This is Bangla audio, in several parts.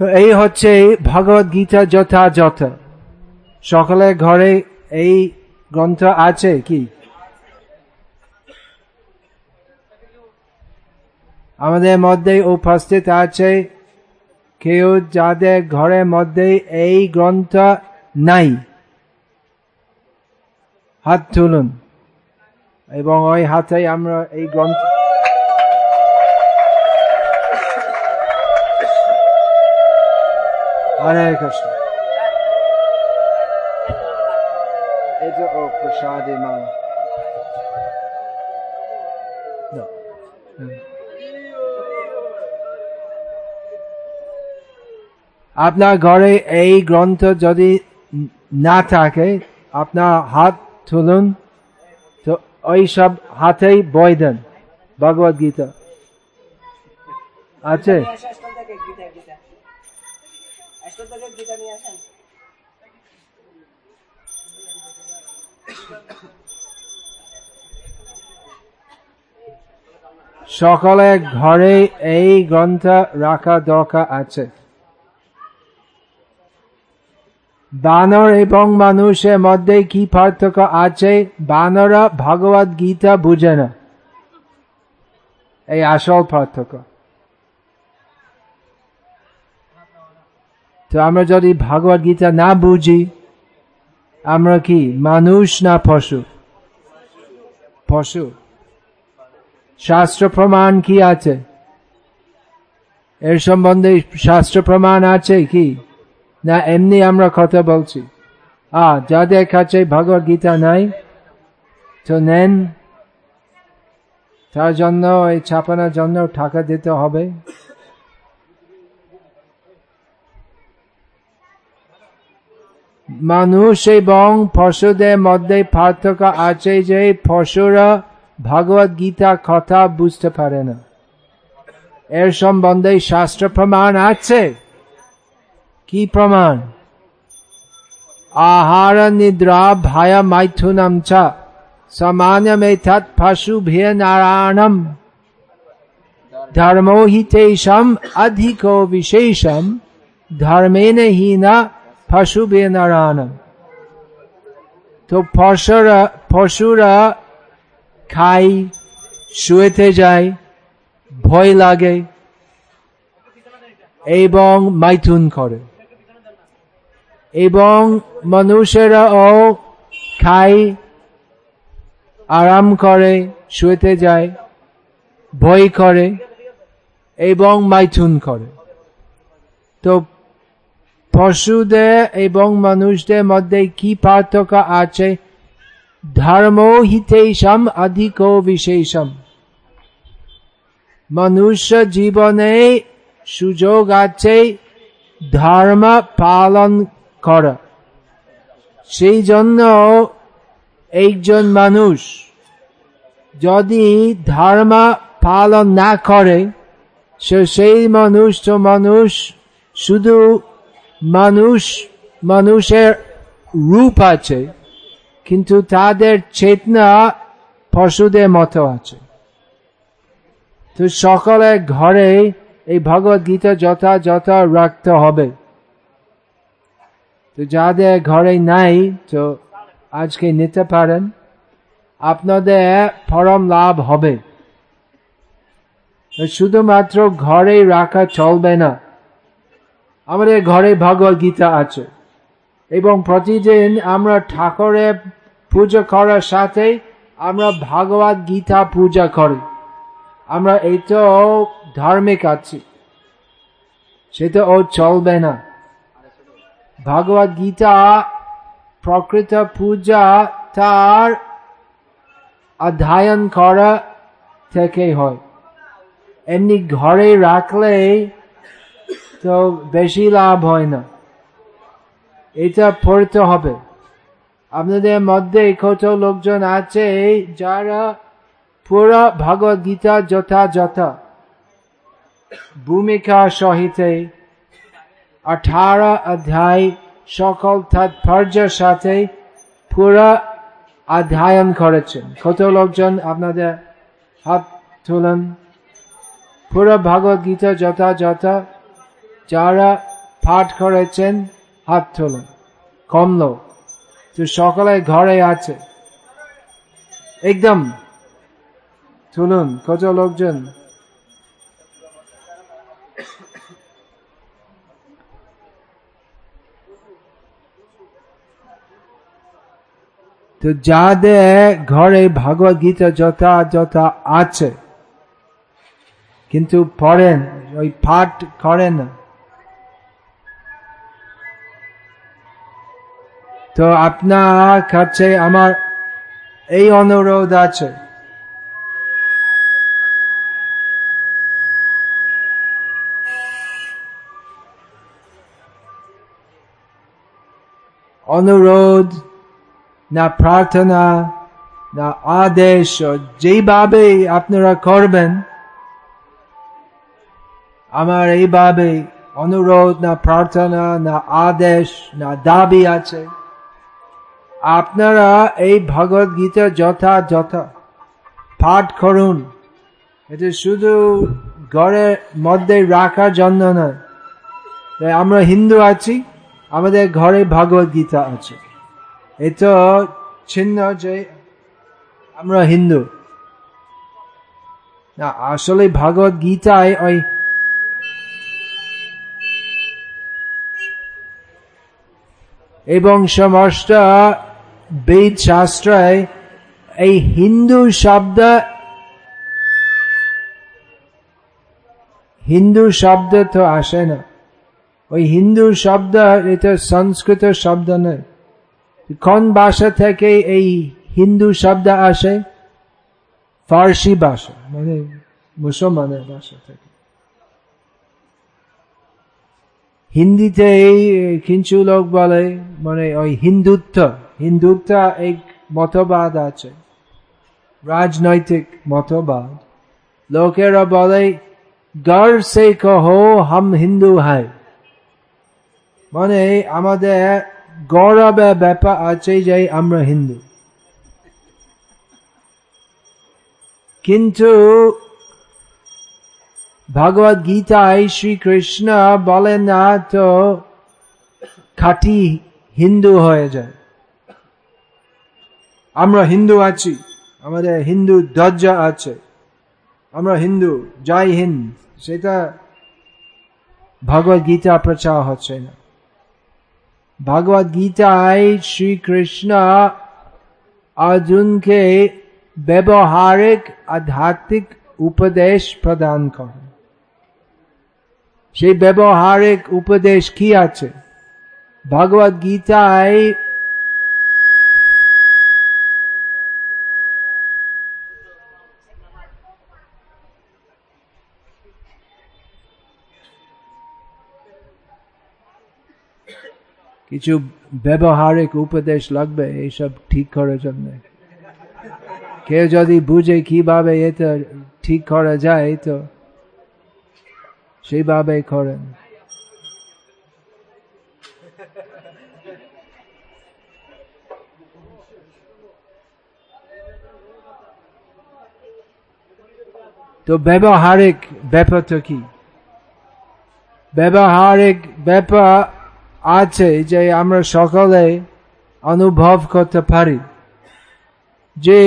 তো এই হচ্ছে ভগবত গীতা যথাযথ। সকলের ঘরে এই গ্রন্থ আছে কি? আমাদের মধ্যে উপস্থিত আছে, কেউ যাদের ঘরের মধ্যে এই গ্রন্থ নাই। হাত তুলুন। এবং ওই হাতে আমরা এই গ্রন্থ এটা ও প্রসাদে মা আপনার ঘরে এই গ্রন্থ যদি না থাকে আপনার হাত তুলুন তো ওই সব হাতেই বই দেন ভগবত গীতা আছে সকলের ঘরে এই গ্রন্থ রাখা দরকার আছে। বানর এবং মানুষের মধ্যে কি পার্থক্য আছে? বানরা ভগবত গীতা বুঝে না। এই আসল পার্থক্য। তো আমরা যদি ভগবত গীতা না বুঝি, আমরা কি মানুষ না পশু? পশু। শাস্ত্র প্রমাণ কি আছে? এর সম্বন্ধে শাস্ত্র প্রমাণ আছে কি? না, এমনি আমরা কথা বলছি। আ যাদের কাছে ভগবত গীতা নাই, তো নেন। তার জন্য এই ছাপানোর জন্য টাকা দিতে হবে। মানুষ এবং পশুদের মধ্যে পার্থক্য আছে যে পশুরা ভগবত গীতা কথা বুঝতে পারে না এর সম্বন্ধে শাস্ত্র প্রমাণ আছে কি প্রমাণ আহার নিদ্রা ভয় মাইথুনম চ সামান্যমেথৎ পশুভে নারায়ণম ধর্মো হি তেষাম অধিকো বিশেষম ধর্মেন হি না পশুভে নারায়ণম তো পশুরা পশুরা খাই শুয়েতে যায় ভয় লাগে এবং মাইথুন করে এবং মানুষেরাও খায় আরাম করে শুয়েতে যায় ভয় করে এবং মাইথুন করে তো পশুদের এবং মানুষদের মধ্যে কি পার্থক্য আছে? ধর্ম হিতেশম অধিক বিশেষম। মনুষ্য জীবনে সুযোগ আছে ধর্ম পালন করা। সেই জন্য একজন মানুষ যদি ধর্ম পালন না করে সেই মানুষ তো মানুষ শুধু মানুষ, মানুষের রূপ আছে, কিন্তু তাদের চেতনা পশুদের মতো আছে। তো সকলের ঘরে এই ভগবত গীতা যথাযথ রাখতে হবে। তো যাদের ঘরে নাই, তো আজকে নিতে পারেন। আপনাদের পরম লাভ হবে। শুধুমাত্র ঘরে রাখা চলবে না। আমাদের ঘরে ভগবত গীতা আছে। এবং প্রতিদিন আমরা ঠাকুরের পূজা করার সাথে আমরা ভগবত গীতা পূজা করি। আমরা এই তো ধার্মিক আছি। সেটা ও চলবে না। ভগবত গীতা প্রকৃত পূজা তার অধ্যয়ন করা থেকে হয়। এমনি ঘরে রাখলে তো বেশি লাভ হয় না। এটা পড়তে হবে। আপনাদের মধ্যে কত লোকজন আছে যারা পুরো ভগবত গীতা যথাযথ ভূমিকা সহিতে আঠারো অধ্যায় সকল তাৎপর্যের সাথে পুরো অধ্যয়ন করেছেন। কত লোকজন আপনাদের হাত তুলেন? পুরো ভগবত গীতা যথাযথ যারা পাঠ করেছেন, হাত তোলেন। কম লোক তো সকলে ঘরে আছে। একদম। তুলুন, কত লোকজন। তো যাদের ঘরে ভগবত গীতা যথা যথা আছে, কিন্তু পড়েন, ওই পাঠ করেন না। তো আপনার কাছে আমার এই অনুরোধ আছে। অনুরোধ, না প্রার্থনা, না আদেশ যেভাবে আপনারা করবেন, আমার এইভাবে অনুরোধ, না প্রার্থনা, না আদেশ, না দাবি আছে। আপনারা এই ভগবত গীতা যথা যথা পাঠ করুন। এটা শুধু ঘরের মধ্যে রাখার জন্য নয়। আমরা হিন্দু আছি, আমাদের ঘরে ভগবত গীতা আছে। এটা ছিন্ন যে আমরা হিন্দু। না, আসলে ভগবত গীতায় ওই এবং সমস্ত বেদ শাস্ত্রায় এই হিন্দু শব্দ হিন্দু শব্দ তো আসে না। ওই হিন্দু শব্দ এটা সংস্কৃত শব্দ নয়। কোন ভাষা থেকে এই হিন্দু শব্দ আসে? ফার্সি ভাষা মানে মুসলমানের ভাষা থেকে। হিন্দিতে এই কিছু লোক বলে মানে ওই হিন্দুত্ব। হিন্দুত্ব এক মতবাদ আছে। রাজনৈতিক মতবাদ। লোকেরা বলে গর সে কহো, হাম হিন্দু হাই মানে আমাদের গৌরবের ব্যাপার আছে যে, আমরা হিন্দু। কিন্তু ভগবত গীতায় শ্রীকৃষ্ণ বলেন না তো, খাটি হিন্দু হয়ে যায়। আমরা হিন্দু আছি, আমাদের হিন্দু দরজা আছে। আমরা হিন্দু, জয় হিন্দ। সেটা ভগবত গীতা প্রচার হচ্ছে না। ভগবত গীতায় শ্রীকৃষ্ণ অর্জুনকে ব্যবহারিক, আধ্যাত্মিক উপদেশ প্রদান করেন। সেই ব্যবহারিক উপদেশ কি আছে? ভগবত গীতায় কিছু ব্যবহারিক উপদেশ লাগবে এইসব ঠিক করার জন্য কেউ যদি বুঝে কীভাবে এটা ঠিক করা যায় তো সেইভাবে করেন তো ব্যবহারিক ব্যাপারটা কি ব্যবহারিক ব্যাপার আছে যে আমরা সকলে অনুভব করতে পারি। যে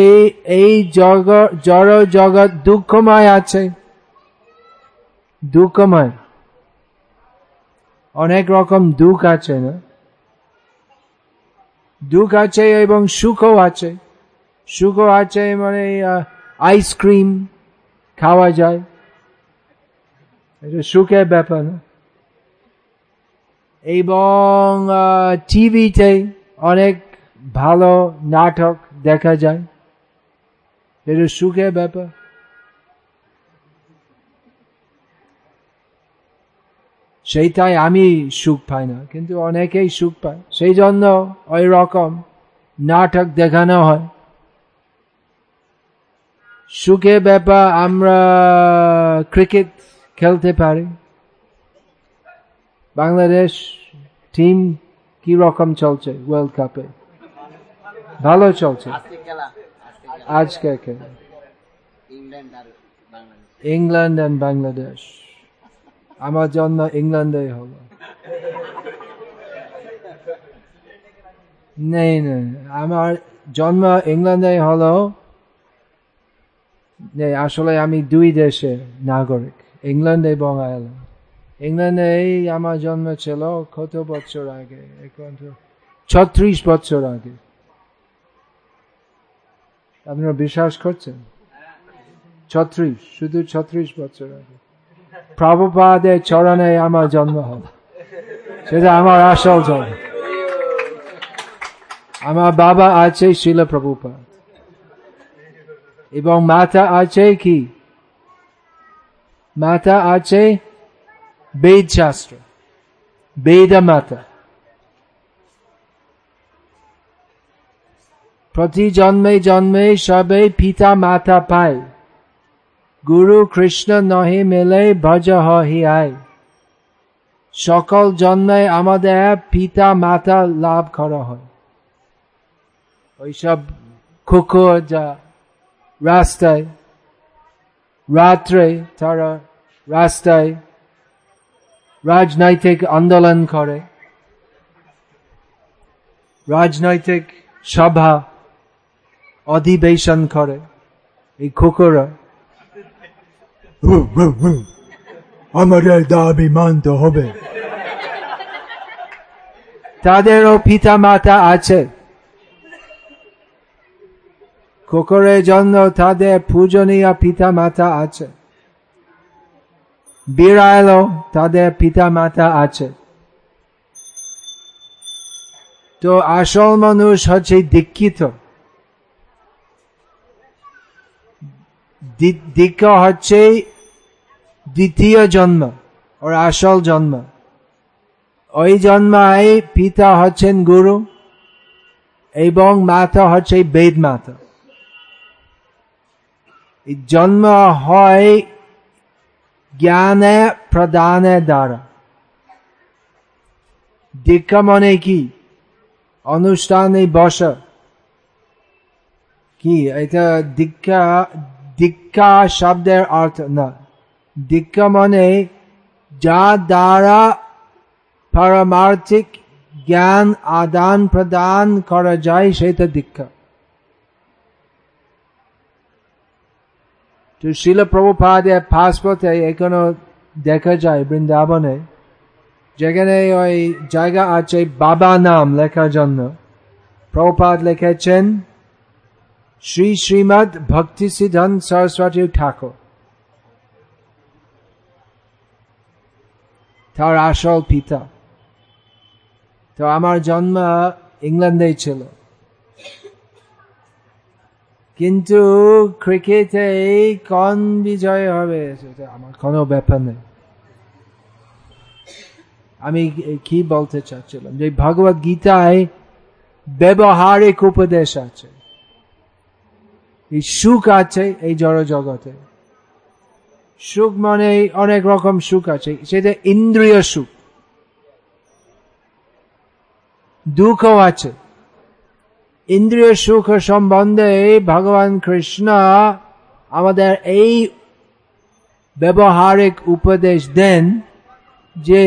এই জগৎ জড় জগৎ দুঃখময় আছে। দুঃখময়। অনেক রকম দুঃখ আছে না? দুঃখ আছে এবং সুখও আছে। সুখ আছে মানে আইসক্রিম খাওয়া যায়। এটা সুখের ব্যাপার না। এবং টিভিতে অনেক ভালো নাটক দেখা যায়। এটা সুখের ব্যাপার। সেইটাই আমি সুখ পাই না, কিন্তু অনেকেই সুখ পায়। সেই জন্য ওই রকম নাটক দেখানো হয়। সুখের ব্যাপার আমরা ক্রিকেট খেলতে পারি। বাংলাদেশ টিম কি রকম চলছে? ওয়ার্ল্ড কাপে ভালো চলছে। আজকে ইংল্যান্ড অ্যান্ড বাংলাদেশ। আমার জন্ম ইংল্যান্ডে হলো। নেই নেই আমার জন্ম ইংল্যান্ডে হলো। নেই আসলে আমি দুই দেশে নাগরিক ইংল্যান্ড এবং আয়ারল্যান্ড ইংল্যান্ডে এই আমার জন্ম ছিল কত বছর আগে? এখন ছত্রিশ বছর আগে। আপনারা বিশ্বাস করছেন? ছত্রিশ, শুধু ছত্রিশ বছর আগে। প্রভুপাদের চরণে আমার জন্ম হল সেটা আমার আসল জন্ম। আমার বাবা আছে শিল প্রভুপাদ। এবং মাতা আছে কি? মাতা আছে বেদ শাস্ত্র বেদ মাতা প্রতি জন্মে জন্মে সবে পিতা মাতা পায় গুরু কৃষ্ণ নহে মেলে ভজ হি আয় সকল জন্মে আমাদের পিতা মাতা লাভ করা হয় ওইসব কুকুর যা রাস্তায় রাত্রে তারা রাস্তায় রাজনৈতিক আন্দোলন করে। রাজনৈতিক সভা অধিবেশন করে। এই কুকুরা আমাদের দাবি মানতে হবে। তাদেরও পিতা মাতা আছে। কুকুরের জন্য তাদের পূজনীয় পিতা মাতা আছে। বিড়ালও তাদের পিতা মাতা আছে। তো আসল মানুষ হচ্ছে দীক্ষিত। দীক্ষা হচ্ছে দ্বিতীয় জন্ম, ওর আসল জন্ম। ওই জন্মায় পিতা হচ্ছেন গুরু এবং মাতা হচ্ছে বেদ মাতা। জন্ম হয় জ্ঞানে প্রদানের দ্বারা দীক্ষা মনে কি অনুষ্ঠানে বস কি এটা দীক্ষা দীক্ষা শব্দের অর্থ না দীক্ষা মনে যা দ্বারা পারমার্থিক জ্ঞান আদান প্রদান করা যায় সেটা দীক্ষা তো শিল প্রভুপাদের পাসপথে এখনও দেখা যায় বৃন্দাবনে যেখানে ওই জায়গা আছে বাবা নাম লেখার জন্য প্রভুপাদ লিখেছেন শ্রী শ্রীমদ ভক্তি সিদ্ধন সরস্বতী ঠাকুর তার আসল পিতা তো আমার জন্ম ইংল্যান্ডে ছিল কিন্তু ক্রিকেটে এই কন বিজয় হবে, সেটা আমার কোনো ব্যাপার নেই। আমি কি বলতে চাচ্ছিলাম? যে ভগবত গীতায় ব্যবহারিক উপদেশ আছে। এই সুখ আছে এই জড় জগতে সুখ মানে অনেক রকম সুখ আছে। সেটা ইন্দ্রিয় সুখ। দুঃখও আছে। ইন্দ্রিয় সুখ সম্বন্ধে ভগবান কৃষ্ণ আমাদের এই ব্যবহারিক উপদেশ দেন যে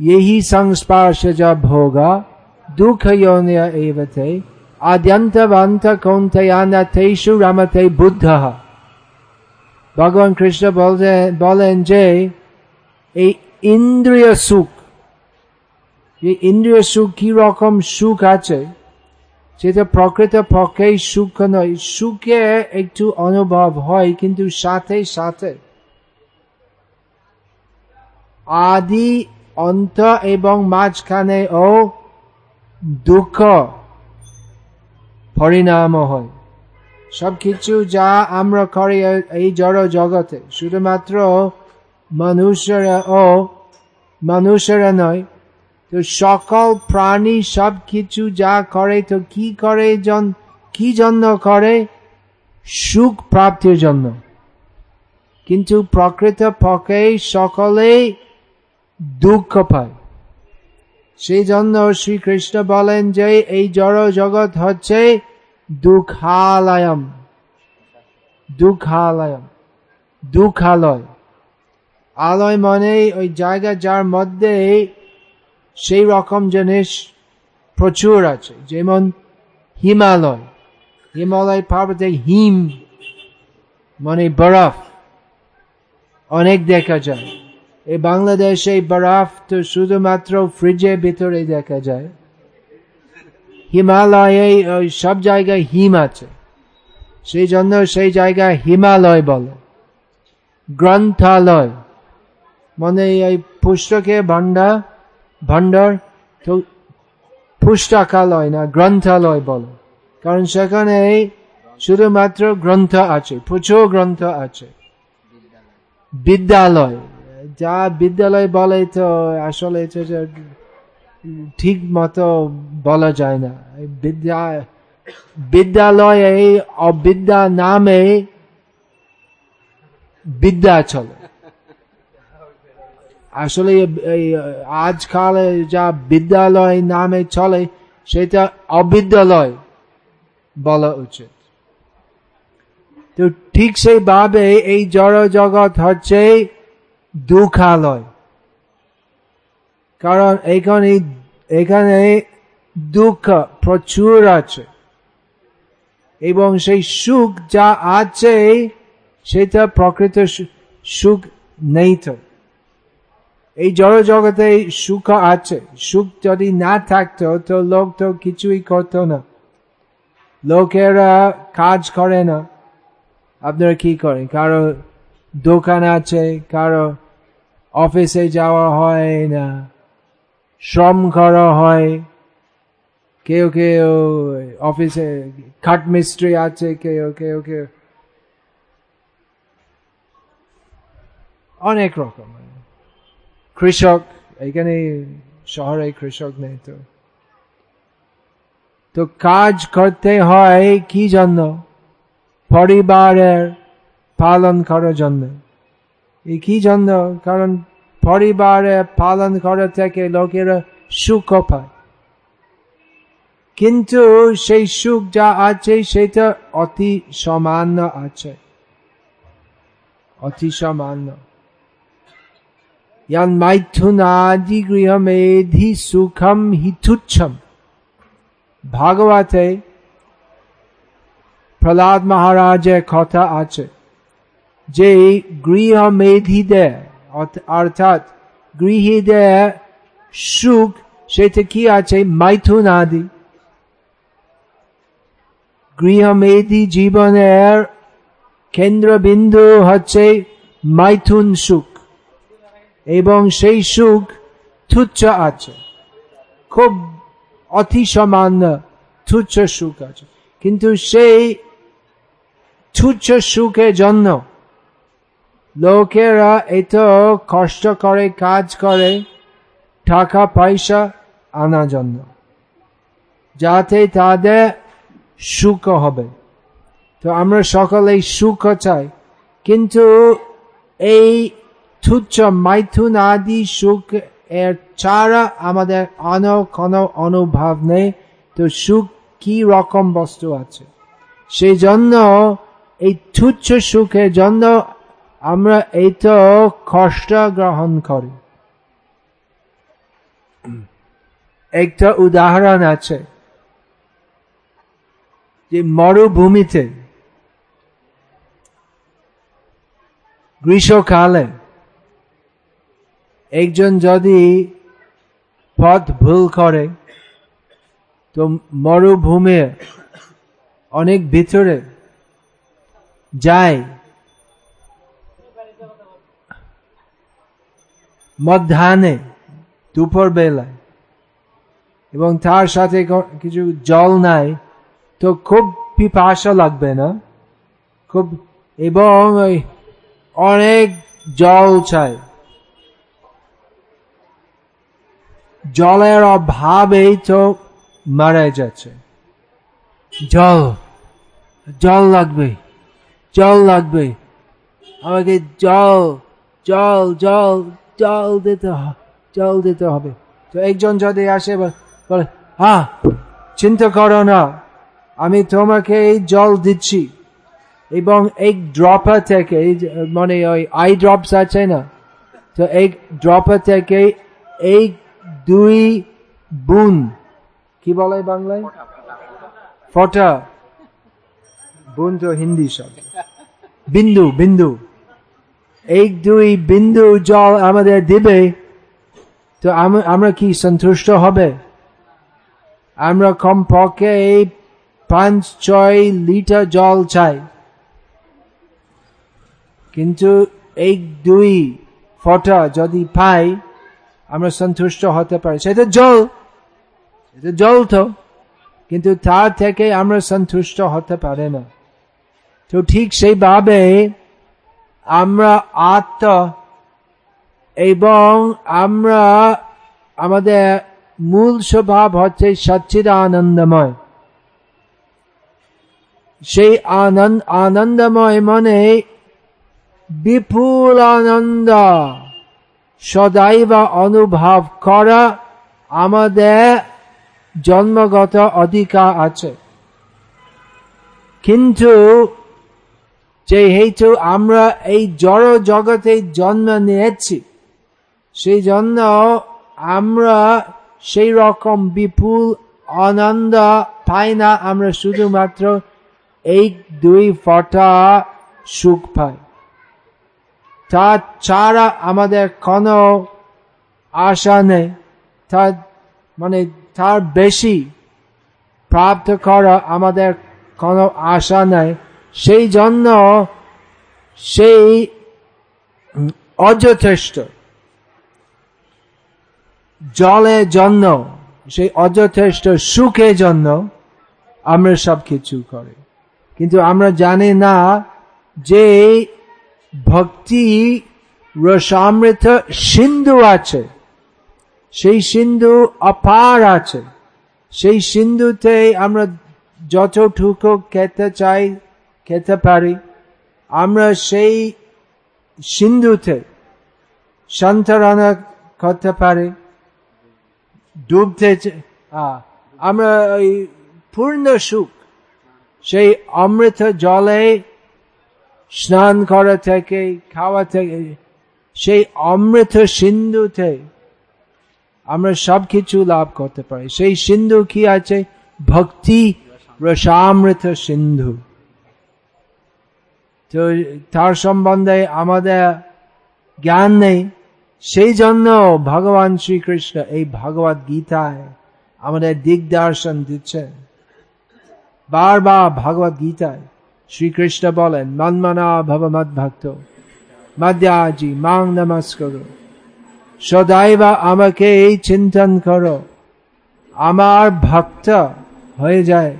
यही संस्पर्श जब होगा दुख योन्य एवते আদ্যন্তবন্ত কৌন্তয়ানা তেষু রমতে বুদ্ধ ভগবান কৃষ্ণ বলেন যে এই ইন্দ্রিয় সুখ এই ইন্দ্রিয় সুখ কি রকম সুখ আছে সেটা প্রকৃত পক্ষে সুখ নয়। সুখে একটু অনুভব হয়, কিন্তু সাথে সাথে আদি, অন্ত এবং মাঝখানে ও দুঃখ পরিণাম হয়। সব কিছু যা আমরা করি এই জড় জগতে, শুধুমাত্র মানুষেরা ও মানুষেরা নয় তো সকল প্রাণী সব কিছু যা করে, তো কি করে কি জন্য করে? সুখ প্রাপ্তির জন্য। কিন্তু প্রকৃত পক্ষে সকলেই দুঃখ পায়। সেই জন্য শ্রীকৃষ্ণ বলেন যে, এই জড় জগৎ হচ্ছে দুঃখালয়ম। দুঃখালয়ম। দুঃখালয়। আলয় মানে ওই জায়গা যার মধ্যে সেই রকম জিনিস প্রচুর আছে, যেমন হিমালয়। হিমালয় পর্বতে হিম মানে বরফ, অনেক দেখা যায়। এই বাংলাদেশে বরফ তো শুধুমাত্র ফ্রিজের ভিতরে দেখা যায়। হিমালয়ে সব জায়গায় হিম আছে। সেই জন্য সেই জায়গায় হিমালয় বলে। গ্রন্থালয় মানে এই পুস্তকে ভান্ডার ভান্ডার তো পুস্তকালয় না গ্রন্থালয় বলে। কারণ সেখানে শুধুমাত্র গ্রন্থ আছে, প্রচুর গ্রন্থ আছে। বিদ্যালয়, যা বিদ্যালয় বলে তো আসলে ঠিক মতো বলা যায় না। বিদ্যা, বিদ্যালয়ে অবিদ্যা নামে বিদ্যা চলে। আসলে আজকালে যা বিদ্যালয় নামে চলে, সেটা অবিদ্যালয় বলা উচিত। তো ঠিক সেইভাবে এই জড় জগৎ হচ্ছে দুঃখালয়। কারণ এখানে এখানে দুঃখ প্রচুর আছে। এবং সেই সুখ যা আছে, সেটা প্রকৃত সুখ নেই তো। এই জড় জগতে সুখ আছে। সুখ যদি না থাকতো, তো লোক তো কিছুই করতো না। লোকেরা কাজ করে না। আপনারা কি করেন? কারও দোকান আছে, কারও অফিসে যাওয়া হয় না, শ্রম করা হয়। কেউ কেউ অফিসে খাট মিস্ত্রি আছে, কেউ কেউ কেউ। অনেক রকম। কৃষক এখানে শহরে কৃষক নেই তো। তো কাজ করতে হয় কি জন্য? পরিবারের পালন করার জন্য। এই কি জন্য? কারণ পরিবারে পালন করা থেকে লোকেরা সুখ পায়। কিন্তু সেই সুখ যা আছে সেটা অতি সামান্য আছে। অতি সামান্য। গৃহমেধি সুখম হিতুচ্ছম ভাগবতে প্রহ্লাদ মহারাজের কথা আছে যে গৃহমেধিদের অর্থাৎ গৃহীদের সুখ সেটা কি আছে মাইথুন আদি গৃহমেধি জীবনের কেন্দ্রবিন্দু হচ্ছে মাইথুন সুখ এবং সেই সুখ তুচ্ছ আছে। খুব অতি সামান্য তুচ্ছ সুখ আছে। কিন্তু সেই তুচ্ছ সুখের জন্য লোকেরা এত কষ্ট করে, কাজ করে, টাকা, পয়সা আনার জন্য, যাতে তাদের সুখ হবে। তো আমরা সকলে সুখ চাই। কিন্তু এই তুচ্ছ মাইথুন আদি সুখ এর ছাড়া আমাদের অন কোনো অনুভব নেই তো সুখ কি রকম বস্তু আছে সেই জন্য এই তুচ্ছ সুখের জন্য আমরা এই তো কষ্ট গ্রহণ করি একটা উদাহরণ আছে যে মরুভূমিতে গ্রীষ্মকালে একজন যদি পথ ভুল করে, তো মরুভূমি অনেক ভিতরে যায়। মধ্যাহ্নে দুপুর বেলায় এবং তার সাথে কিছু জল নাই, তো খুব পিপাসা লাগবে না। খুব এবং অনেক জল চাই জলের অভাবেই তো মারা যাচ্ছে। জল জল লাগবে জল লাগবে। আমাকে জল জল জল জল দিতে জল দিতে হবে। তো একজন যদি আসে বলে হ্যাঁ চিন্তা করো না, আমি তোমাকে এই জল দিচ্ছি। এবং এক ড্রপার থেকে মানে ওই আই ড্রপস আছে না, তো এক ড্রপার থেকে এই দুই বুন। কি বলে বাংলায়? ফটা। বুন তো হিন্দি শব্দ। বিন্দু বিন্দু। এক, দুই, বিন্দু জল আমাদের দিবে। তো আমরা কি সন্তুষ্ট হবে? আমরা কমপক্ষে এই পাঁচ, ছয় লিটার জল চাই। কিন্তু এক, দুই ফটা যদি পাই আমরা সন্তুষ্ট হতে পারি। সেটা জল। সেটা জল তো। কিন্তু তার থেকে আমরা সন্তুষ্ট হতে পারে না। তো ঠিক সেইভাবে আমরা আত্ম এবং আমরা আমাদের মূল স্বভাব হচ্ছে সচ্চিদানন্দময়। সেই আনন্দ আনন্দময় মনে বিপুল আনন্দ সদাইব অনুভব করা আমাদের জন্মগত অধিকার আছে। কিন্তু যেহেতু আমরা এই জড় জগতে জন্ম নিয়েছি, সেই জন্য আমরা সেই রকম বিপুল আনন্দ পাই না, আমরা শুধুমাত্র এই দুই ফটা সুখ পাই। তা ছাড়া আমাদের কোনো আশা নেই। তা মানে তার বেশি প্রাপ্ত করা আমাদের কোনো আশা নেই। সেই জন্য সেই অযথেষ্ট জলের জন্য, সেই অযথেষ্ট সুখের জন্য আমরা সব কিছু করি। কিন্তু আমরা জানি না যে ভক্তি রসামৃত সিন্ধু আছে। সেই সিন্ধু অপার আছে। সেই সিন্ধুতে আমরা যতটুকু খেতে চাই, খেতে পারি, আমরা সেই সিন্ধুতে সন্তরণা করতে পারি। ডুবতে আমরা ওই পূর্ণ সুখ, সেই অমৃত জলে স্নান করা থেকে, খাওয়া থেকে, সেই অমৃত সিন্ধুতে আমরা সব কিছু লাভ করতে পারি। সেই সিন্ধু কি আছে? ভক্তি রসামৃত সিন্ধু। তো তার সম্বন্ধে আমাদের জ্ঞান নেই। সেই জন্য ভগবান শ্রীকৃষ্ণ এই ভগবত গীতায় আমাদের দিগদর্শন দিচ্ছেন। বারবার ভগবত গীতায় শ্রীকৃষ্ণ বলেন মনমনা ভবমদ ভক্ত মধ্যাজি মাং নমস্কর সদাইব আমাকে এই চিন্তন করো আমার ভক্ত হয়ে যায়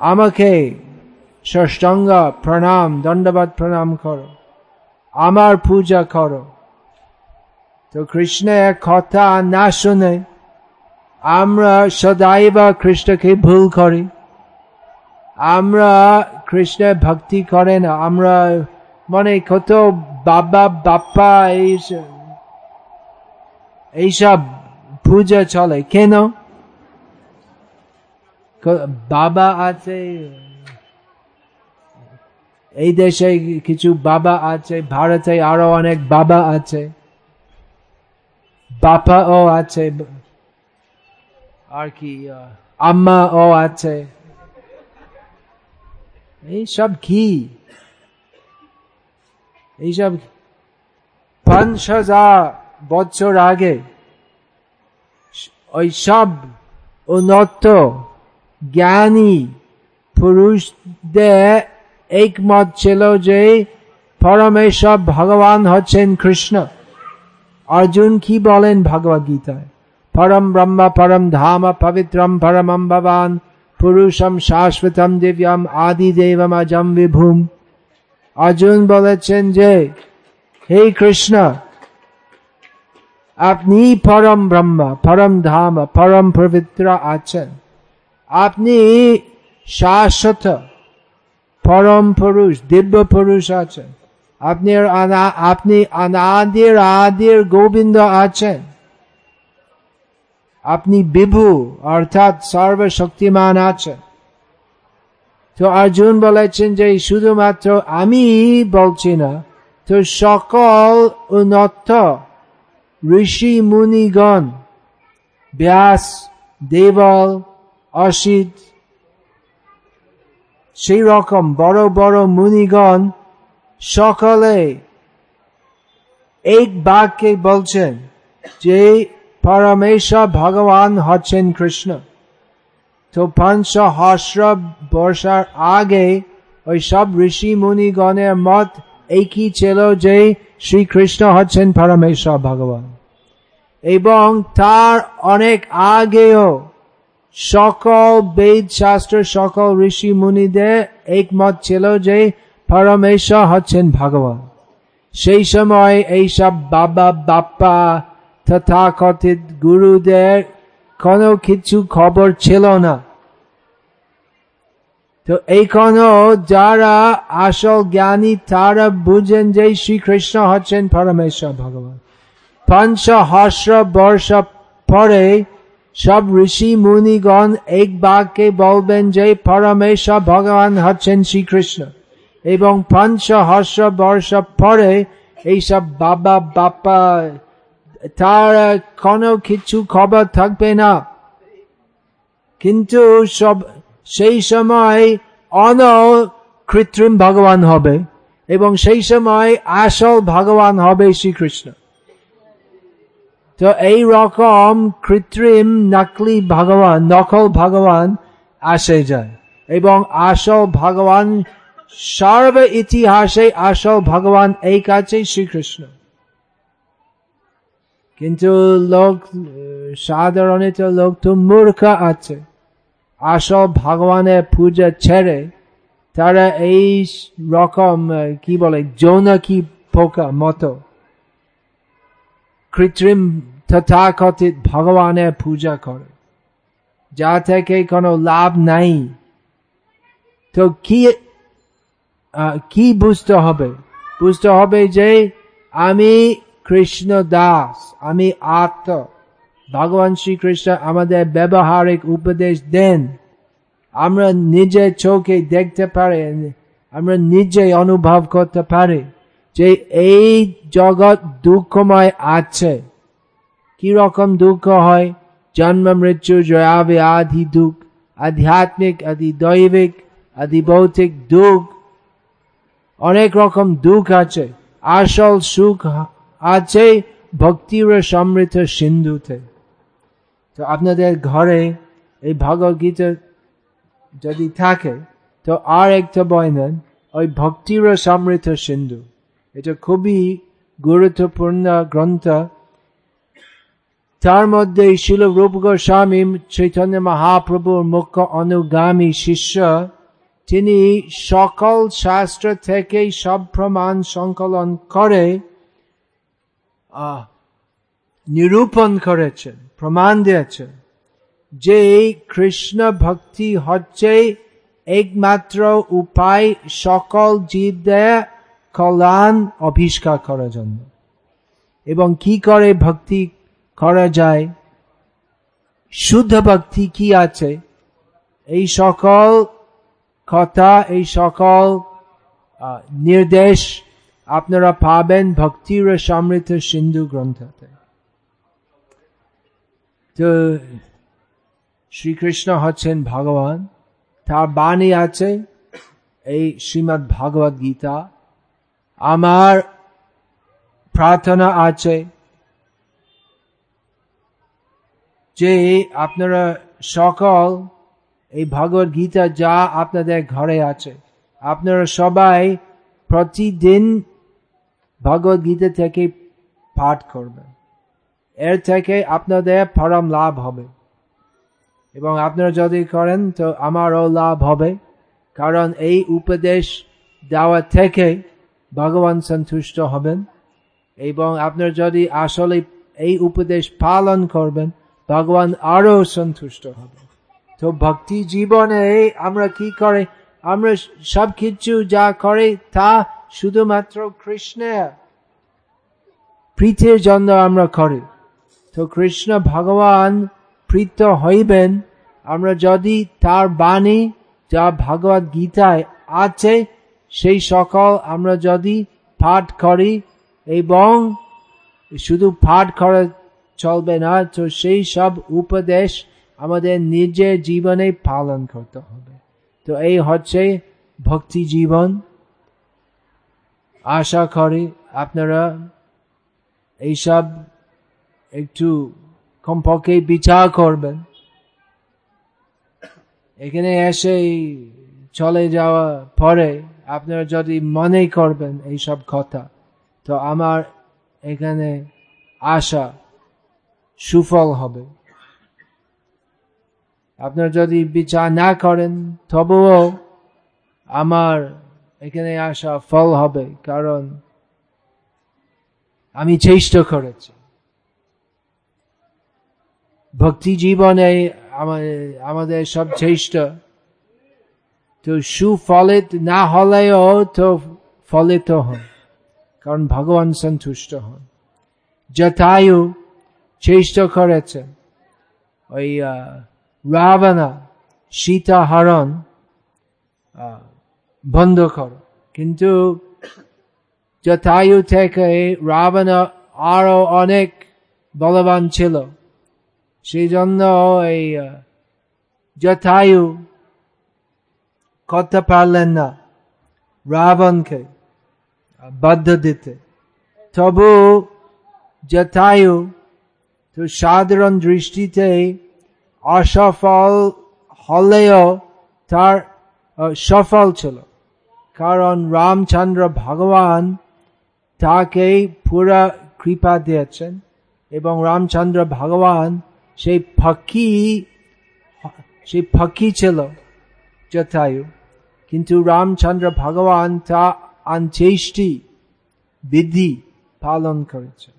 আমাকে ষষ্টাঙ্গ প্রণাম দণ্ডবাদ প্রণাম করো আমার পূজা করো তো কৃষ্ণের কথা না শুনে আমরা সদাইব কৃষ্ণকে ভুল করি আমরা কৃষ্ণের ভক্তি করে না আমরা মনে কত বাবা বাপ্পা এইসব পূজা চলে। কেন? বাবা আছে, এই দেশে কিছু বাবা আছে, ভারতে আরও অনেক বাবা আছে বাপা ও আছে, আর কি আম্মা ও আছে। এইসব কি এইসব পাঁচ হাজার বছর আগে ওই সব উন্নত জ্ঞানী পুরুষদের একমত ছিল যে পরমেশ্বর ভগবান হচ্ছেন কৃষ্ণ। অর্জুন কি বলেন ভগবদ গীতায় পরম ব্রহ্ম, পরম ধাম, পবিত্রম পরমম ভবান পুরুষম শাশ্বতম দিব্যম আদি দেবম অজম বিভূম। অর্জুন বলেছেন যে, হে কৃষ্ণ, আপনি পরম ব্রহ্ম, পরম ধাম, পরম পবিত্র আছেন। আপনি শাশ্বত, পরম পুরুষ, দিব্য পুরুষ আছেন। আপনি আপনি অনাদির আদির গোবিন্দ আছেন। আপনি বিভু, অর্থাৎ সর্বশক্তিমান আছেন তো অর্জুন বলেছেন যে, শুধুমাত্র আমি বলছি না, তো সকল উন্নত ঋষি মুনিগণ, ব্যাস, দেবল, অসিত সেই রকম বড় বড় মুনিগণ, সকলে এক বাক্যে বলছেন যে পরমেশ্বর ভগবান হচ্ছেন কৃষ্ণ তো পঞ্চহস্র বর্ষার আগে ওই সব ঋষি মুনিগণের মত একই ছিল যে শ্রীকৃষ্ণ হচ্ছেন পরমেশ্বর ভগবান এবং তার অনেক আগেও সকল বেদ শাস্ত্র সকল ঋষি মুনিদের একমত ছিল যে পরমেশ্বর হচ্ছেন ভগবান সেই সময় এইসব বাবা বাপ্পা তথাকথিত গুরুদের কোনো কিছু খবর ছিল না। তো এইখানেও যারা আসল জ্ঞানী, তারা বুঝেন যে শ্রীকৃষ্ণ হচ্ছেন পরমেশ্বর ভগবান। পঞ্চ পঞ্চহস্র বর্ষ পরে সব ঋষি মুনিগণ এক বাক্যে বলবেন যে পরমেশ্বর ভগবান হচ্ছেন শ্রীকৃষ্ণ। এবং পঞ্চ পঞ্চহস্র বর্ষ পরে এইসব বাবা, বাপ্পা তার কোনো কিছু খবর থাকবে না। কিন্তু সব, সেই সময় অন কৃত্রিম ভগবান হবে এবং সেই সময় আসল ভগবান হবে শ্রীকৃষ্ণ। তো এই রকম কৃত্রিম নকলি ভগবান, নকল ভগবান আসে যায় এবং আসল ভগবান সর্ব ইতিহাসে আসল ভগবান এই কাছে শ্রীকৃষ্ণ। কিন্তু লোক সাধারণত লোক তো মূর্খ আছে। আসল ভগবানের পূজা ছেড়ে তারা এই রকম কি বলে জৌনকি পোকা মতো কৃত্রিম তথাকথিত ভগবানের পূজা করে। যা থেকে কোনো লাভ নাই। তো কি কি বুঝতে হবে? বুঝতে হবে যে আমি কৃষ্ণ দাস আমি আত্ম। ভগবান শ্রীকৃষ্ণ আমাদের ব্যবহারিক উপদেশ দেন। আমরা নিজে চোখে দেখতে পারি, আমরা নিজে অনুভব করতে পারি যে এই জগৎ দুঃখময় আছে। কি রকম দুঃখ হয়? জন্ম, মৃত্যু, জয়াবে আধি দুঃখ, আধ্যাত্মিক, আদি দৈবিক, আদি ভৌতিক দুঃখ। অনেক রকম দুঃখ আছে। আসল সুখ আছে ভক্তির সমৃদ্ধ সিন্ধুতে। তো আপনাদের ঘরে এই ভগবত গীতা যদি থাকে, তো আর একটা বই নেন, ওই ভক্তির সমৃদ্ধ সিন্ধু। এটা খুবই গুরুত্বপূর্ণ গ্রন্থ। তার মধ্যে শিল রূপ গোস্বামী চৈতন্য মহাপ্রভুর মুখ্য অনুগামী শিষ্য। তিনি সকল শাস্ত্র থেকে সব প্রমাণ সংকলন করে নিরূপণ করেছেন, প্রমাণ দিয়েছেন যে কৃষ্ণ ভক্তি হচ্ছে একমাত্র উপায় সকল জীবদের কল্যাণ অভিষ্কার করার জন্য। এবং কি করে ভক্তি করা যায়? শুদ্ধ ভক্তি কি আছে? এই সকল কথা, এই সকল নির্দেশ আপনারা পাবেন ভক্তির সমৃদ্ধ সিন্ধু গ্রন্থতে। তো শ্রীকৃষ্ণ হচ্ছেন ভগবান। তার বাণী আছে এই শ্রীমৎ ভাগবত গীতা। আমার প্রার্থনা আছে যে আপনারা সকল এই ভগবত গীতা যা আপনাদের ঘরে আছে, আপনারা সবাই প্রতিদিন ভগবত গীতা থেকে পাঠ করবেন এর থেকে আপনাদের পরম লাভ হবে। এবং আপনারা যদি করেন, তো আমারও লাভ হবে। কারণ এই উপদেশ দেওয়া থেকে ভগবান সন্তুষ্ট হবেন। এবং আপনার যদি আসলে এই উপদেশ পালন করবেন, ভগবান আরও সন্তুষ্ট হবে। তো ভক্তি জীবনে আমরা কি করে? আমরা সব কিছু যা করে তা শুধুমাত্র কৃষ্ণের প্রীতির জন্য আমরা করি। তো কৃষ্ণ ভগবান প্রীত হইবেন। আমরা যদি তার বাণী যা ভগবত গীতায় আছে, সেই সকল আমরা যদি পাঠ করি এবং শুধু পাঠ করা চলবে না, তো সেই সব উপদেশ আমাদের নিজের জীবনে পালন করতে হবে। তো এই হচ্ছে ভক্তি জীবন। আশা করি আপনারা এইসব একটু কমপক্ষে বিচার করবেন। এখানে এসে চলে যাওয়া পরে আপনারা যদি মনে করবেন এইসব কথা, তো আমার এখানে আশা সুফল হবে। আপনারা যদি বিচার না করেন, তবুও আমার এখানে আসা ফল হবে, কারণ আমি চেষ্টা করেছি। ভক্তি জীবনে আমাদের সব চেষ্টা। তো সুফলিত না হলেও তো ফলিত হন, কারণ ভগবান সন্তুষ্ট হন। যথায়ু চেষ্টা করেছেন। ওই রাবণা সীতা হরণ বন্ধ কর। কিন্তু যথায়ু থেকে রাবণ আরও অনেক বলবান ছিল। সেই জন্য এই যথায়ু করতে পারলেন না রাবণকে বদ্ধ দিতে। তবু যথায়ু তো সাধারণ দৃষ্টিতে অসফল হলেও তার সফল ছিল। কারণ রামচন্দ্র ভগবান তাকে পুরা কৃপা দিয়েছেন এবং রামচন্দ্র ভগবান সেই ফকি সেই ফকি ছিল যথায়ু। কিন্তু রামচন্দ্র ভগবান তা আনচেষ্টি বিধি পালন করেছে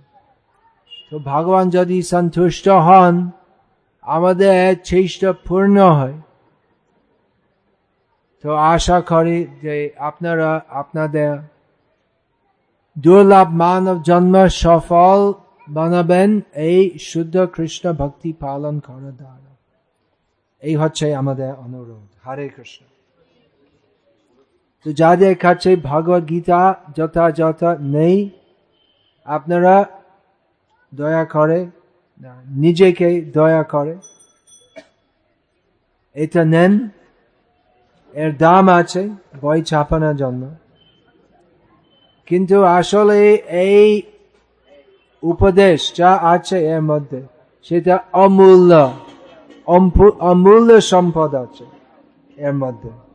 তো ভগবান যদি সন্তুষ্ট হন, আমাদের চেষ্টা পূর্ণ হয়। তো আশা করি যে আপনারা, আপনাদের দুর্লভ মানব জন্ম সফল বানাবেন এই শুদ্ধ কৃষ্ণ ভক্তি পালন করার দ্বারা। এই হচ্ছে আমাদের অনুরোধ। হরে কৃষ্ণ। তো যাদের কাছে ভগবত গীতা যথাযথ নেই, আপনারা দয়া করে, নিজেকে দয়া করে এটা নেন। এর দাম আছে, বই ছাপানোর জন্য। কিন্তু আসলে এই উপদেশ যা আছে এর মধ্যে, সেটা অমূল্য অমূল্য সম্পদ আছে এর মধ্যে।